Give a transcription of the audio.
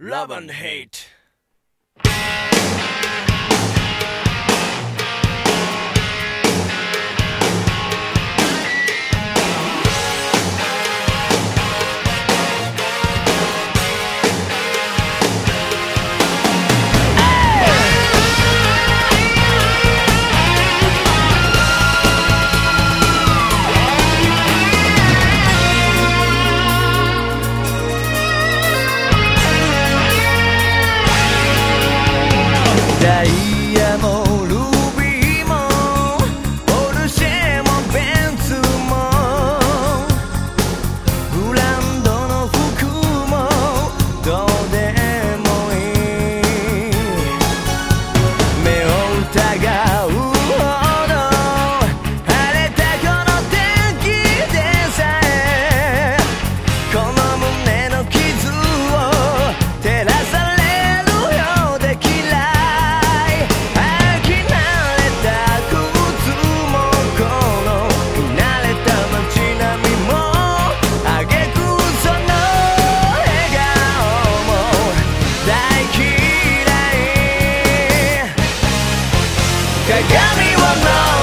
Love and Hate daí me everyone knows.